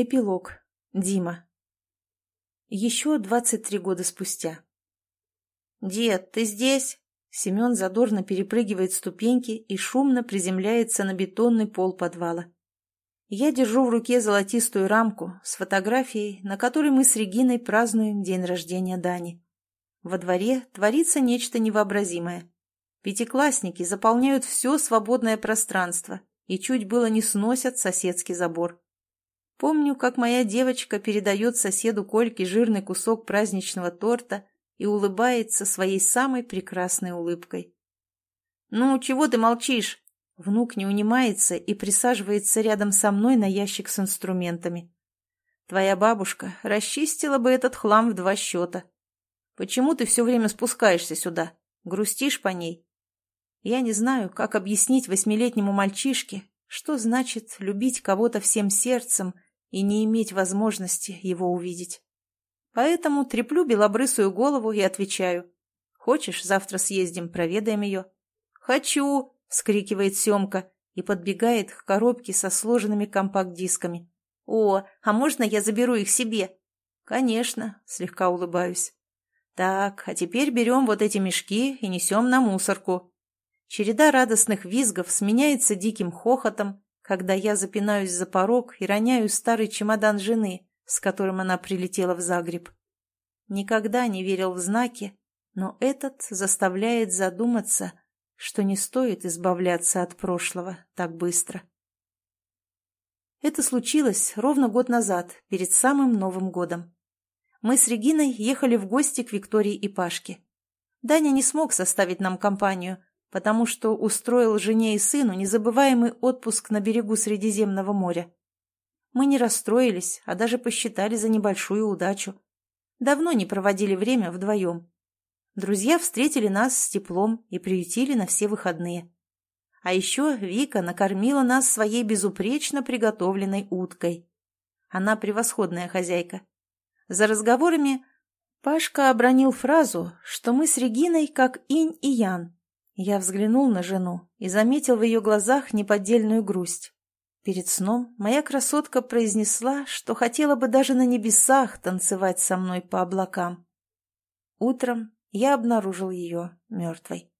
Эпилог. Дима. Еще двадцать три года спустя. «Дед, ты здесь?» Семен задорно перепрыгивает ступеньки и шумно приземляется на бетонный пол подвала. Я держу в руке золотистую рамку с фотографией, на которой мы с Региной празднуем день рождения Дани. Во дворе творится нечто невообразимое. Пятиклассники заполняют все свободное пространство и чуть было не сносят соседский забор. Помню, как моя девочка передает соседу Кольке жирный кусок праздничного торта и улыбается своей самой прекрасной улыбкой. «Ну, чего ты молчишь?» Внук не унимается и присаживается рядом со мной на ящик с инструментами. «Твоя бабушка расчистила бы этот хлам в два счета. Почему ты все время спускаешься сюда? Грустишь по ней?» Я не знаю, как объяснить восьмилетнему мальчишке, что значит любить кого-то всем сердцем – и не иметь возможности его увидеть. Поэтому треплю белобрысую голову и отвечаю. «Хочешь, завтра съездим, проведаем ее?» «Хочу!» — вскрикивает Семка и подбегает к коробке со сложенными компакт-дисками. «О, а можно я заберу их себе?» «Конечно», — слегка улыбаюсь. «Так, а теперь берем вот эти мешки и несем на мусорку». Череда радостных визгов сменяется диким хохотом, когда я запинаюсь за порог и роняю старый чемодан жены, с которым она прилетела в Загреб. Никогда не верил в знаки, но этот заставляет задуматься, что не стоит избавляться от прошлого так быстро. Это случилось ровно год назад, перед самым Новым годом. Мы с Региной ехали в гости к Виктории и Пашке. Даня не смог составить нам компанию, потому что устроил жене и сыну незабываемый отпуск на берегу Средиземного моря. Мы не расстроились, а даже посчитали за небольшую удачу. Давно не проводили время вдвоем. Друзья встретили нас с теплом и приютили на все выходные. А еще Вика накормила нас своей безупречно приготовленной уткой. Она превосходная хозяйка. За разговорами Пашка обронил фразу, что мы с Региной как инь и ян, я взглянул на жену и заметил в ее глазах неподдельную грусть. Перед сном моя красотка произнесла, что хотела бы даже на небесах танцевать со мной по облакам. Утром я обнаружил ее мертвой.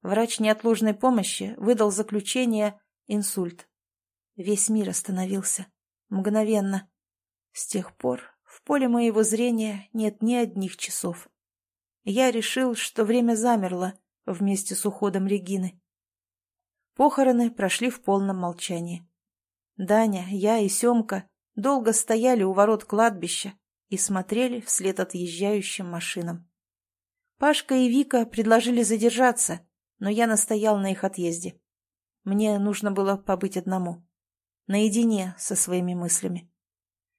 Врач неотложной помощи выдал заключение «инсульт». Весь мир остановился. Мгновенно. С тех пор в поле моего зрения нет ни одних часов. Я решил, что время замерло, вместе с уходом Регины. Похороны прошли в полном молчании. Даня, я и Семка долго стояли у ворот кладбища и смотрели вслед отъезжающим машинам. Пашка и Вика предложили задержаться, но я настоял на их отъезде. Мне нужно было побыть одному, наедине со своими мыслями.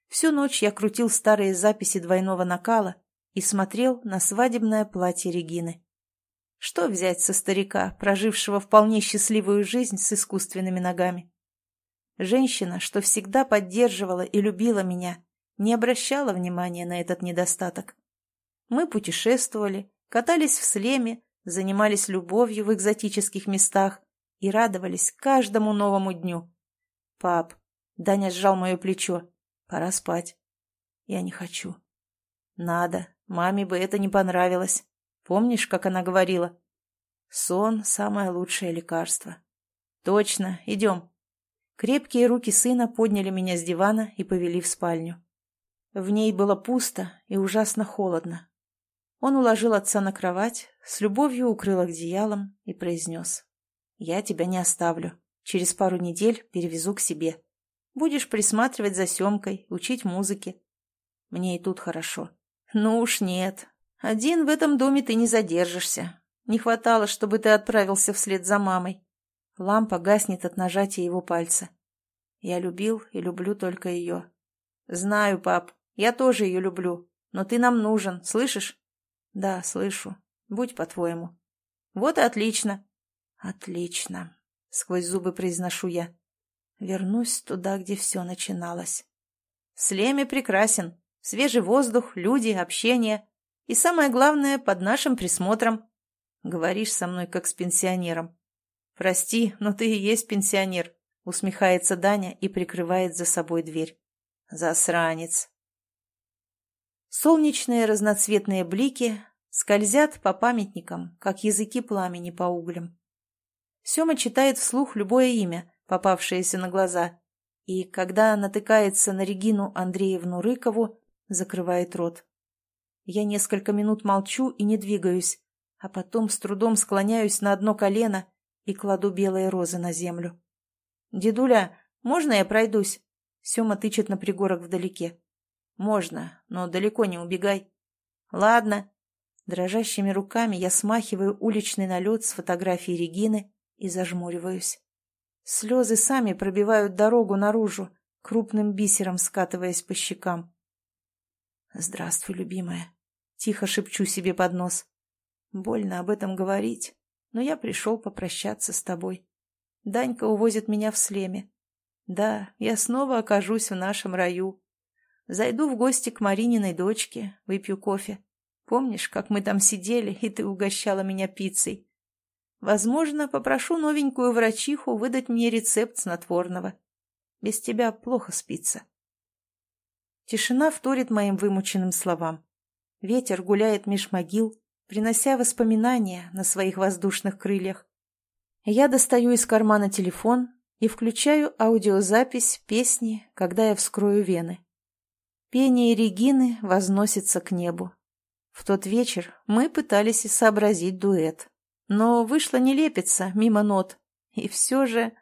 Всю ночь я крутил старые записи двойного накала и смотрел на свадебное платье Регины. Что взять со старика, прожившего вполне счастливую жизнь с искусственными ногами? Женщина, что всегда поддерживала и любила меня, не обращала внимания на этот недостаток. Мы путешествовали, катались в слеме, занимались любовью в экзотических местах и радовались каждому новому дню. «Пап», — Даня сжал мое плечо, — «пора спать». «Я не хочу». «Надо, маме бы это не понравилось». Помнишь, как она говорила? Сон – самое лучшее лекарство. Точно, идем. Крепкие руки сына подняли меня с дивана и повели в спальню. В ней было пусто и ужасно холодно. Он уложил отца на кровать, с любовью укрыл одеялом и произнес. «Я тебя не оставлю. Через пару недель перевезу к себе. Будешь присматривать за Семкой, учить музыке. Мне и тут хорошо». «Ну уж нет, один в этом доме ты не задержишься. Не хватало, чтобы ты отправился вслед за мамой. Лампа гаснет от нажатия его пальца. Я любил и люблю только ее. Знаю, пап, я тоже ее люблю, но ты нам нужен, слышишь? Да, слышу. Будь по-твоему. Вот и отлично. Отлично, сквозь зубы произношу я. Вернусь туда, где все начиналось. Слеме прекрасен. Свежий воздух, люди, общение. И самое главное, под нашим присмотром. Говоришь со мной, как с пенсионером. Прости, но ты и есть пенсионер, усмехается Даня и прикрывает за собой дверь. Засранец. Солнечные разноцветные блики скользят по памятникам, как языки пламени по углям. Сема читает вслух любое имя, попавшееся на глаза, и, когда натыкается на Регину Андреевну Рыкову, закрывает рот. Я несколько минут молчу и не двигаюсь, а потом с трудом склоняюсь на одно колено и кладу белые розы на землю. «Дедуля, можно я пройдусь?» Сема тычет на пригорок вдалеке. «Можно, но далеко не убегай». «Ладно». Дрожащими руками я смахиваю уличный налет с фотографией Регины и зажмуриваюсь. Слезы сами пробивают дорогу наружу, крупным бисером скатываясь по щекам. «Здравствуй, любимая», — тихо шепчу себе под нос. «Больно об этом говорить, но я пришел попрощаться с тобой. Данька увозит меня в слеме. Да, я снова окажусь в нашем раю. Зайду в гости к Марининой дочке, выпью кофе. Помнишь, как мы там сидели, и ты угощала меня пиццей? Возможно, попрошу новенькую врачиху выдать мне рецепт снотворного. Без тебя плохо спится. Тишина вторит моим вымученным словам. Ветер гуляет меж могил, принося воспоминания на своих воздушных крыльях. Я достаю из кармана телефон и включаю аудиозапись песни, когда я вскрою вены. Пение Регины возносится к небу. В тот вечер мы пытались и сообразить дуэт, но вышло нелепица мимо нот. И все же...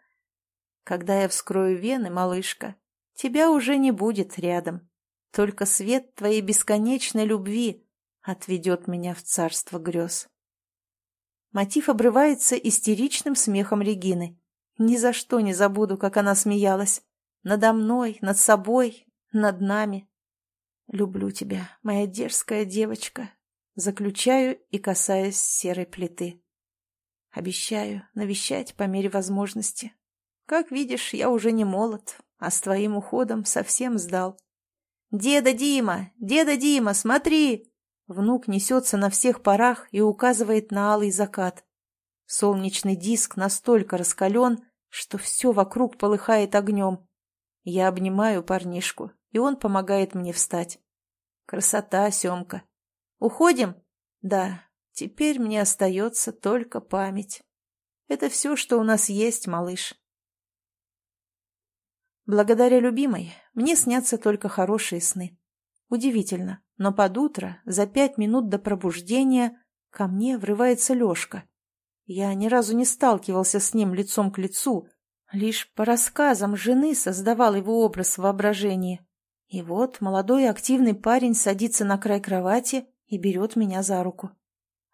Когда я вскрою вены, малышка, тебя уже не будет рядом. Только свет твоей бесконечной любви отведет меня в царство грез. Мотив обрывается истеричным смехом Регины. Ни за что не забуду, как она смеялась. Надо мной, над собой, над нами. Люблю тебя, моя дерзкая девочка. Заключаю и касаюсь серой плиты. Обещаю навещать по мере возможности. Как видишь, я уже не молод, а с твоим уходом совсем сдал. «Деда Дима! Деда Дима, смотри!» Внук несется на всех парах и указывает на алый закат. Солнечный диск настолько раскален, что все вокруг полыхает огнем. Я обнимаю парнишку, и он помогает мне встать. Красота, Семка. Уходим? Да, теперь мне остается только память. Это все, что у нас есть, малыш. Благодаря любимой мне снятся только хорошие сны. Удивительно, но под утро, за пять минут до пробуждения, ко мне врывается Лешка. Я ни разу не сталкивался с ним лицом к лицу, лишь по рассказам жены создавал его образ в воображении. И вот молодой активный парень садится на край кровати и берет меня за руку.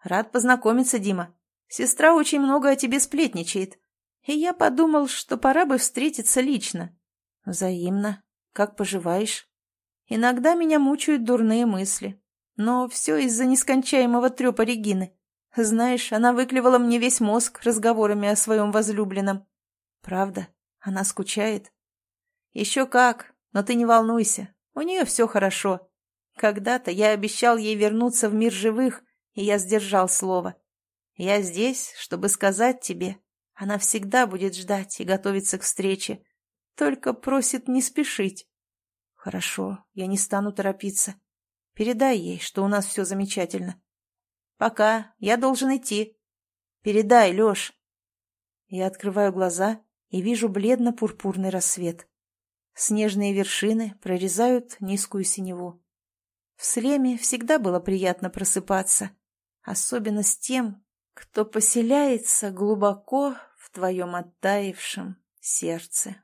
«Рад познакомиться, Дима. Сестра очень много о тебе сплетничает. И я подумал, что пора бы встретиться лично». «Взаимно. Как поживаешь?» «Иногда меня мучают дурные мысли. Но все из-за нескончаемого трепа Регины. Знаешь, она выклевала мне весь мозг разговорами о своем возлюбленном. Правда? Она скучает? Еще как, но ты не волнуйся, у нее все хорошо. Когда-то я обещал ей вернуться в мир живых, и я сдержал слово. Я здесь, чтобы сказать тебе, она всегда будет ждать и готовиться к встрече, только просит не спешить. Хорошо, я не стану торопиться. Передай ей, что у нас все замечательно. «Пока, я должен идти». «Передай, Леш». Я открываю глаза и вижу бледно-пурпурный рассвет. Снежные вершины прорезают низкую синеву. В Слеме всегда было приятно просыпаться, особенно с тем, кто поселяется глубоко в твоем оттаившем сердце.